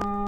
Çok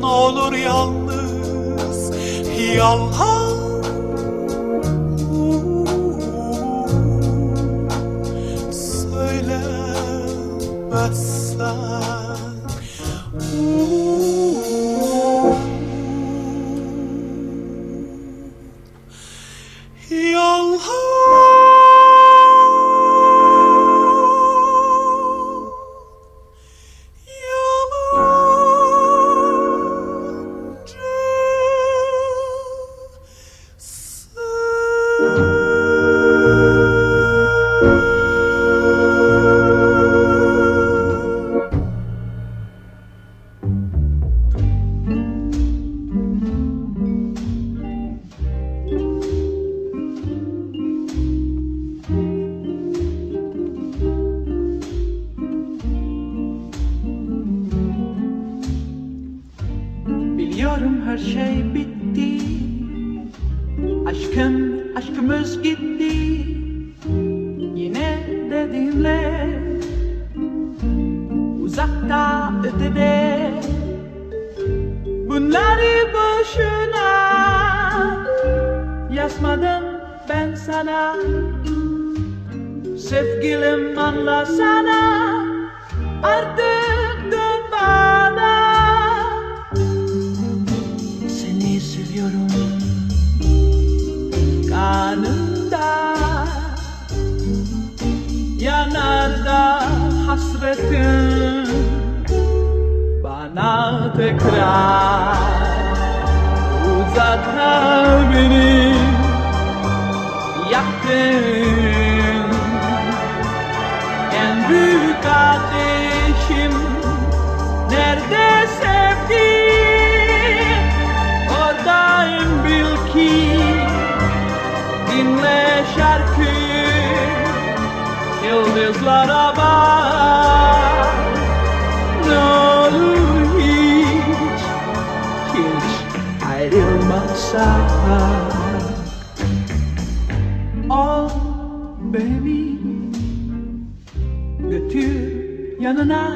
ne olur yalnız Yalan tonight.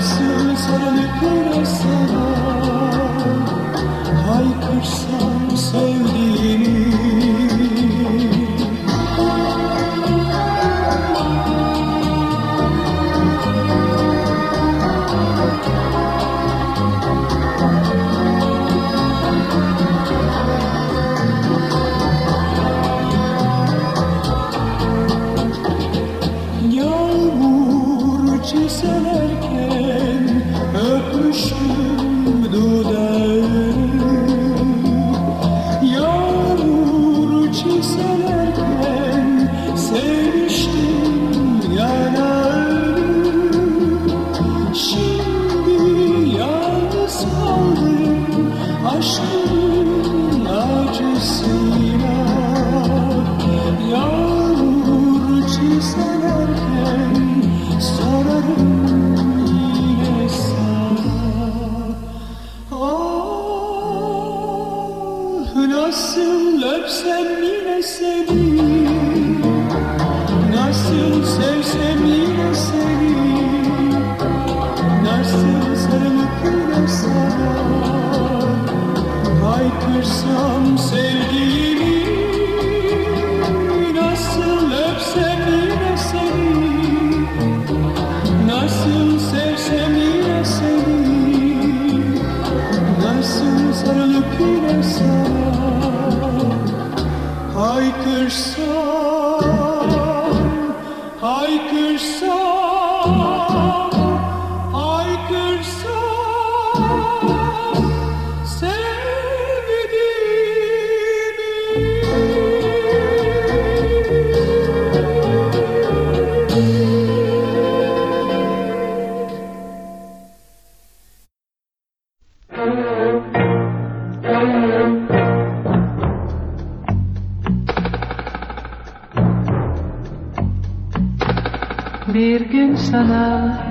Sarılıp yine sana sana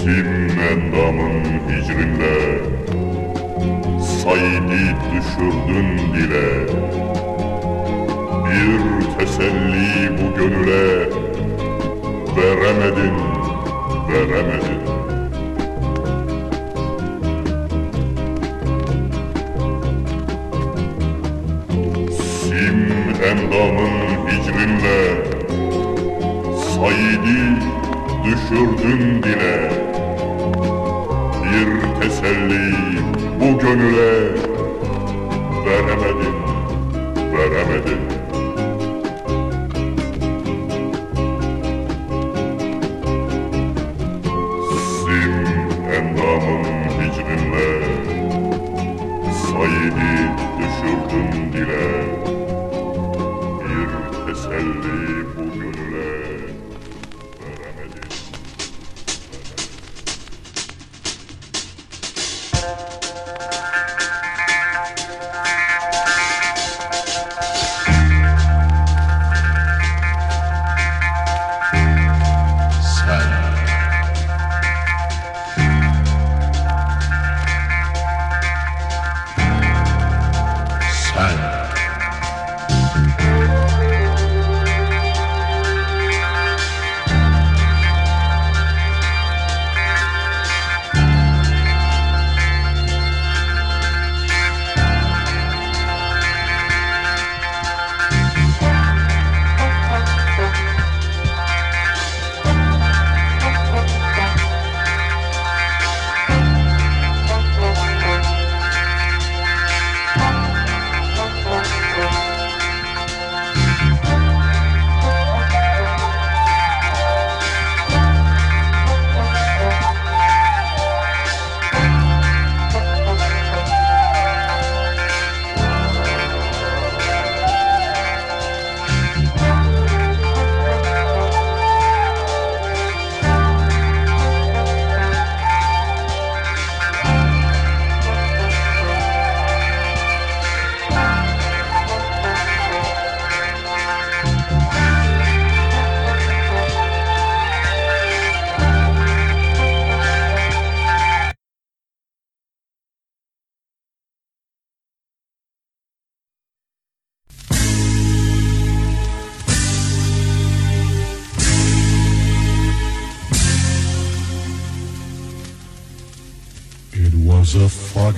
Kim endamın hicrinle Said'i düşürdün dile Bir teselli bu gönüle Veremedin, veremedin. Sim endamın hicrinle Said'i düşürdün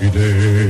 every day.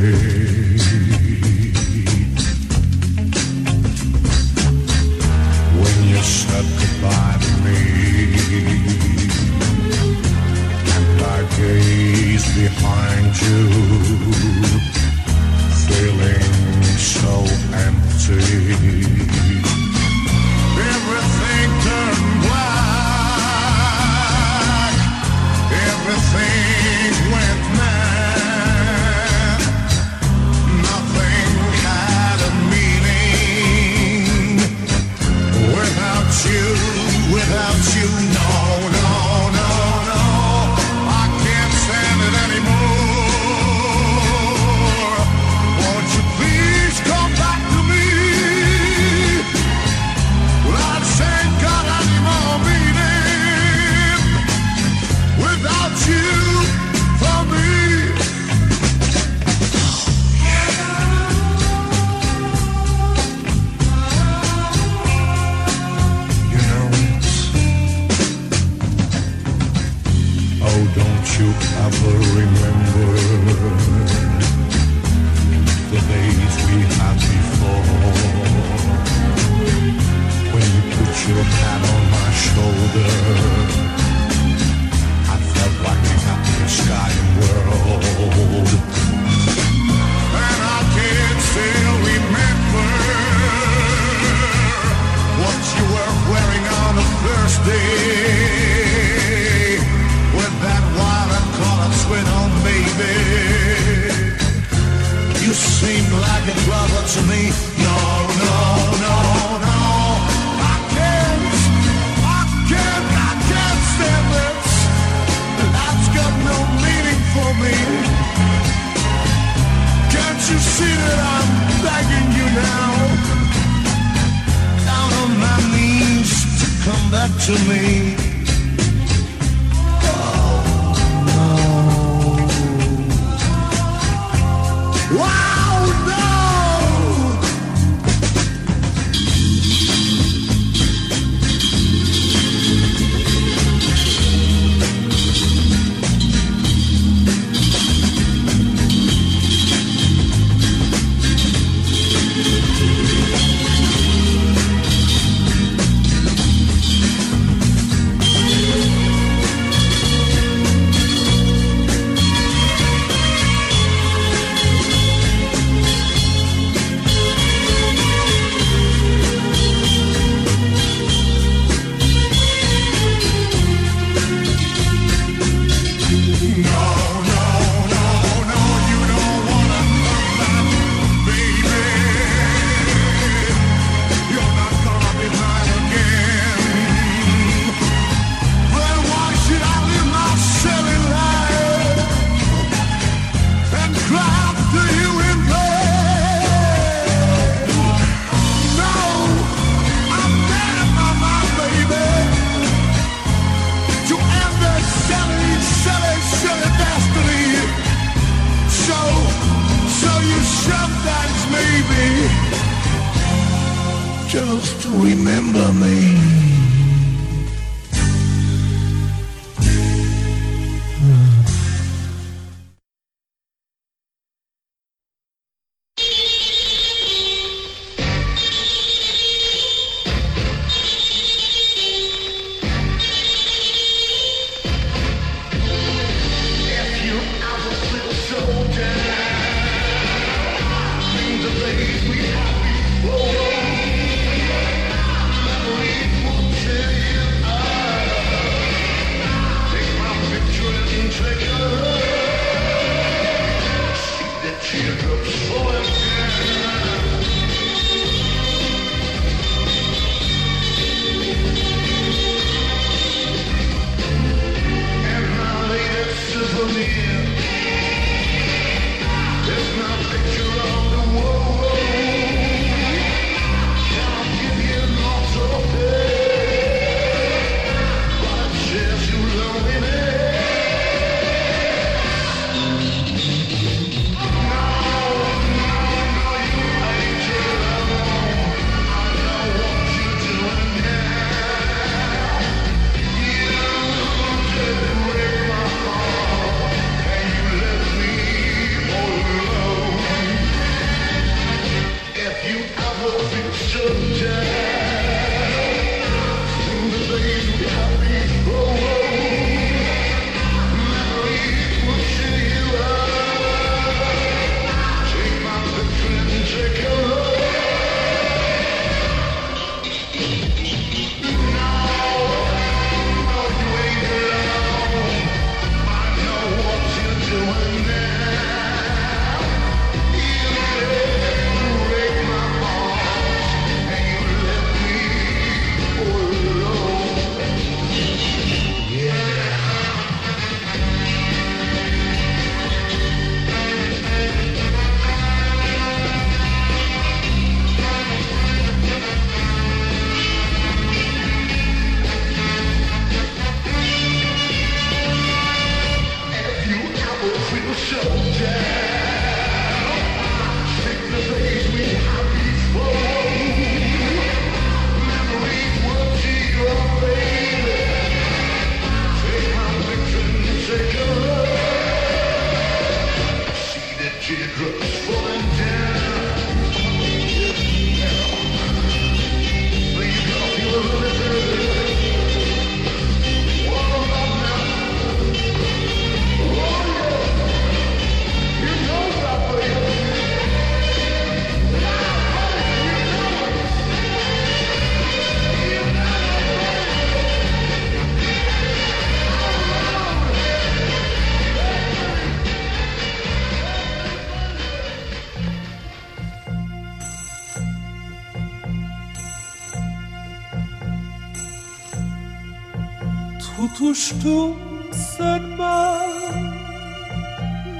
Kavuştum sen ben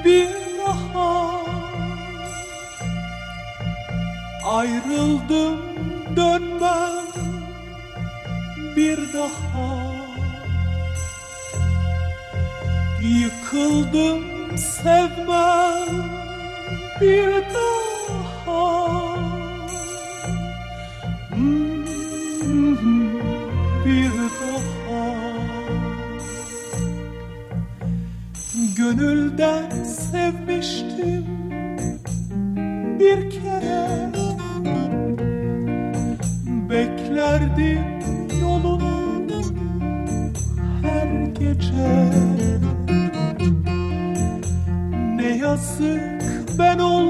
bir daha. Ayrıldım dönmem bir daha. Yıkıldım sevmem bir daha. Gönülden sevmiştim bir kere. Beklerdim yolunu her gece. Ne yazık ben oldum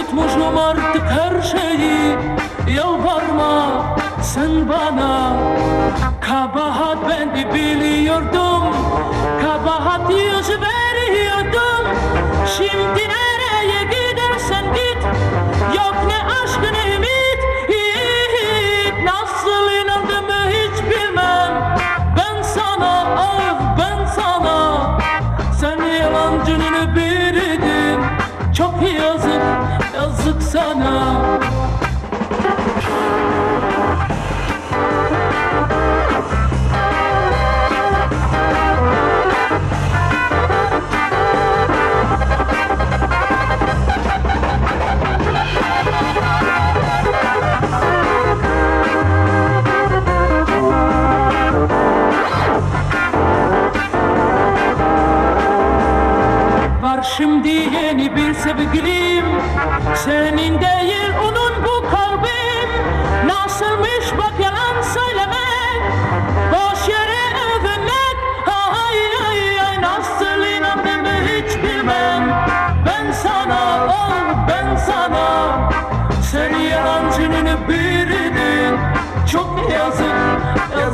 Unut muzlum artık her şeyi. Yalvarma sen bana. Kabahat beni biliyordum. Kabahat yüz veriyordum. Şimdi sana Var şimdi yeni bir sevgili.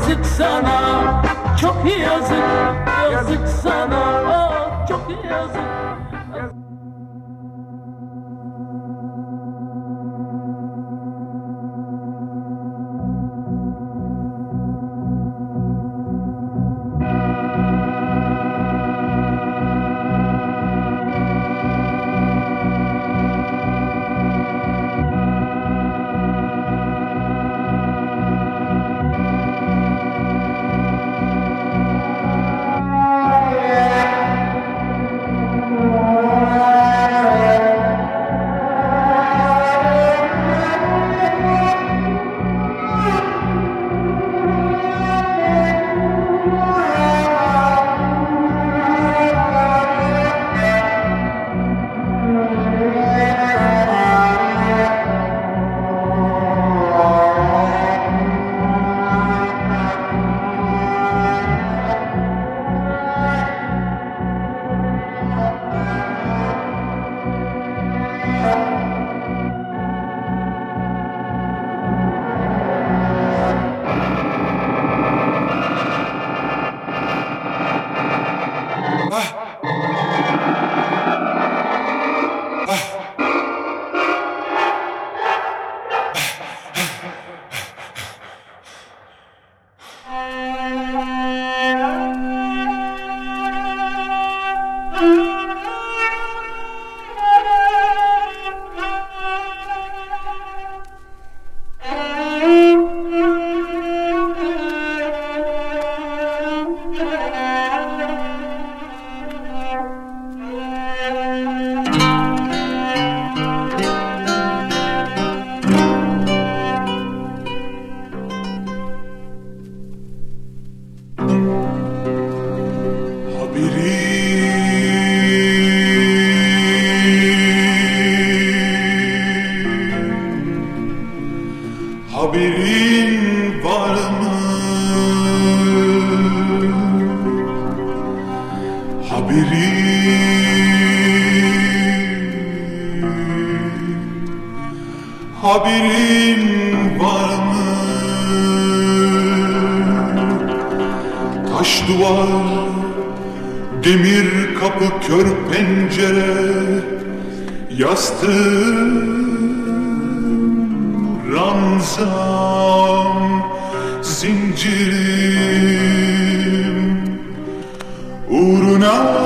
Yazık sana, çok yazık, yazık sana, oh, çok yazık. Haberin var mı? Taş duvar, demir kapı, kör pencere, yastığım, ranzam, zincirim uğruna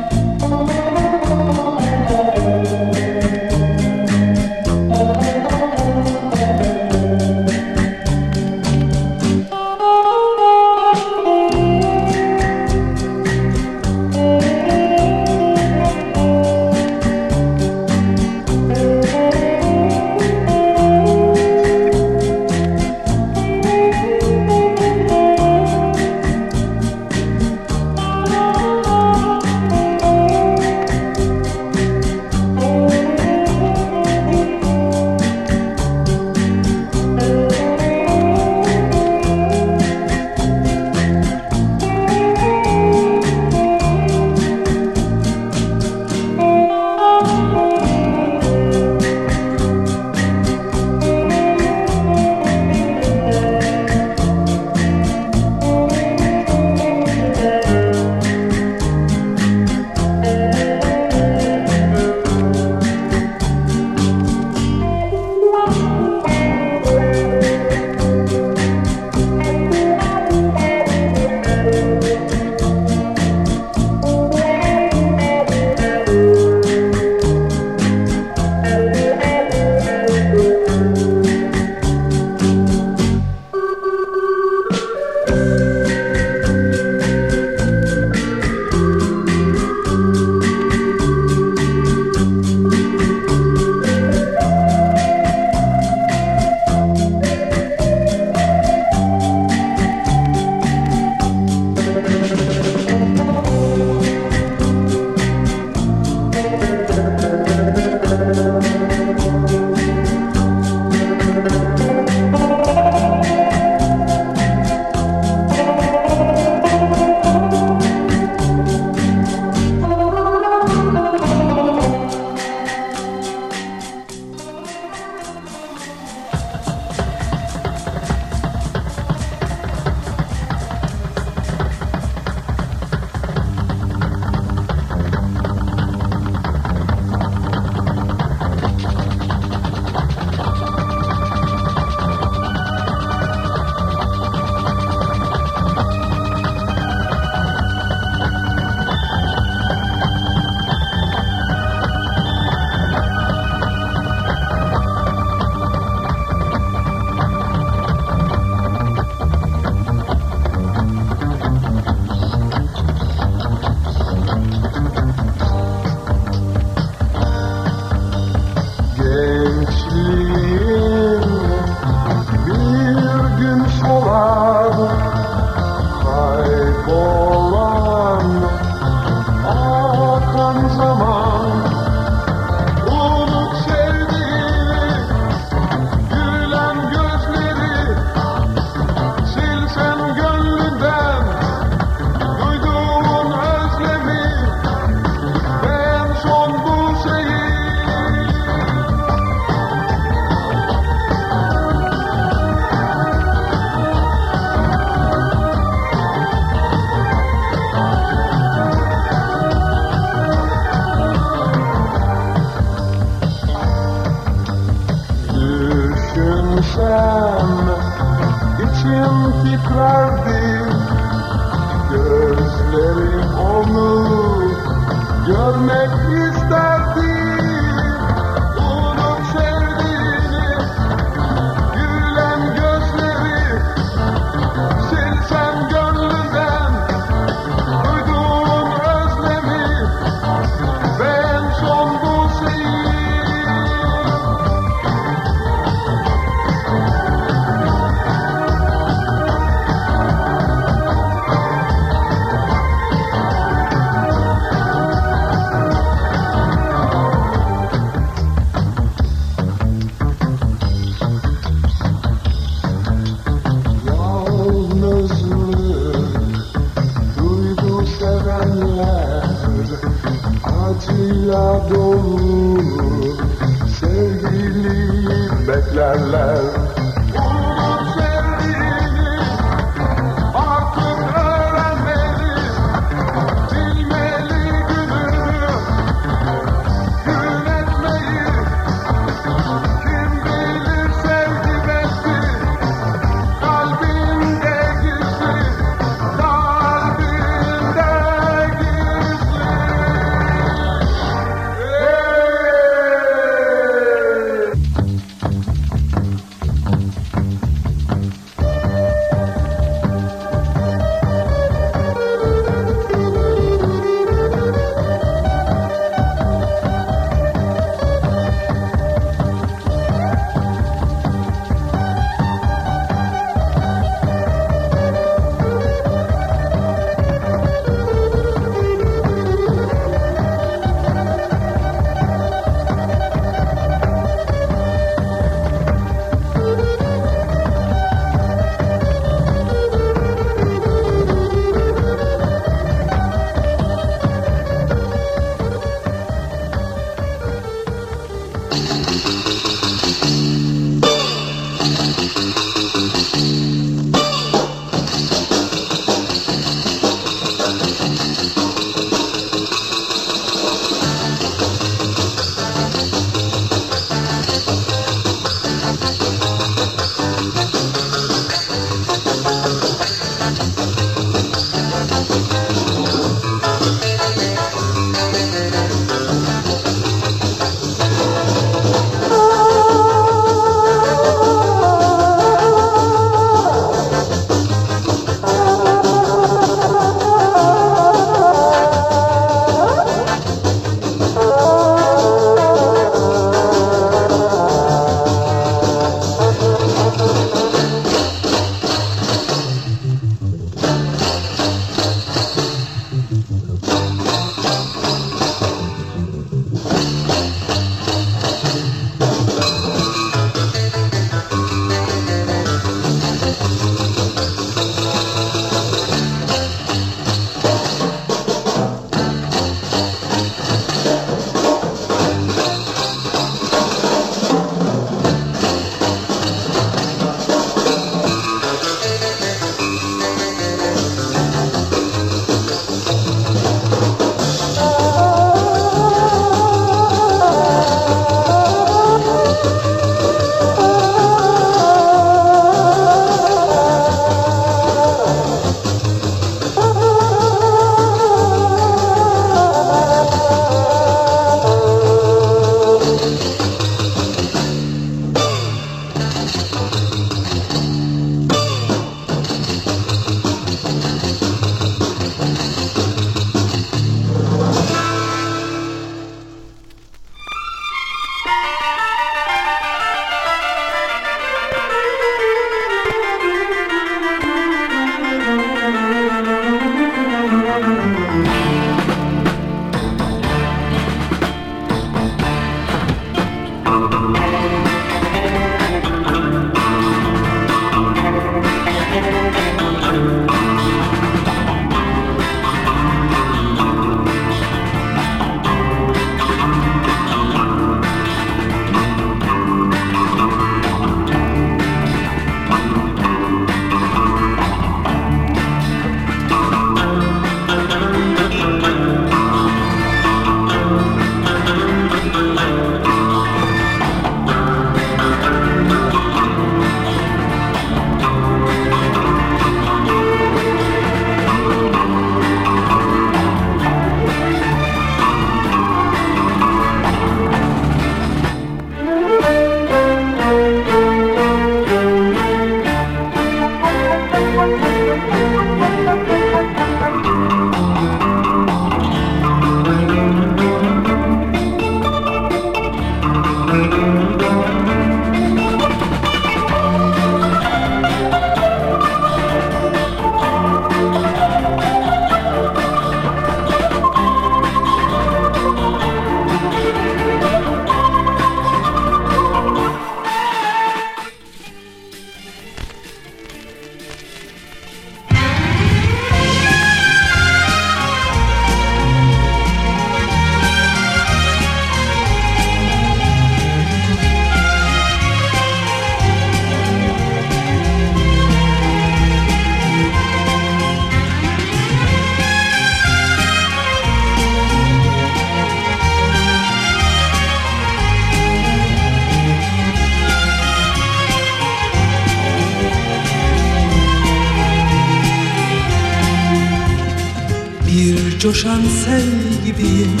Coşan sel gibiyim.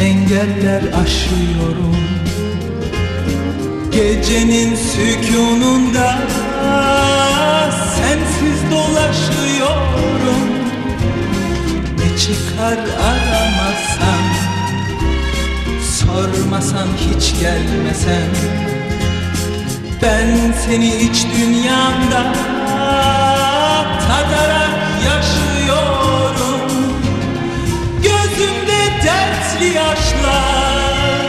Engeller aşıyorum. Gecenin sükununda Sensiz dolaşıyorum. Ne çıkar aramasan Sormasan hiç gelmesen Ben seni iç dünyamda Tadarak yaşıyorum dertli yaşlar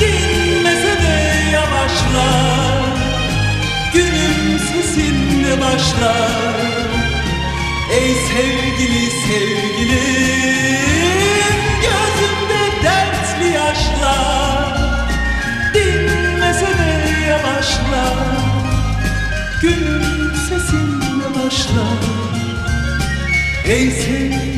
Dinmese de yavaşlar. Günüm sesinle başlar. Ey sevgili sevgilim Gözümde dertli yaşlar. Dinmese de yavaşlar. Günüm sesinle başlar. Ey sevgili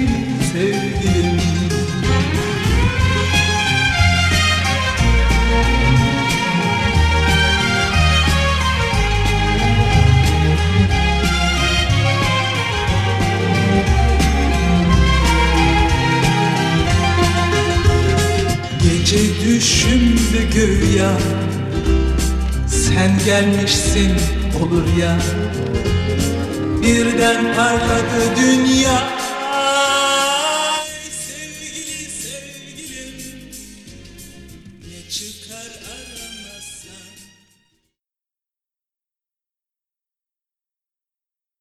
güya Sen gelmişsin olur ya. Birden parladı dünya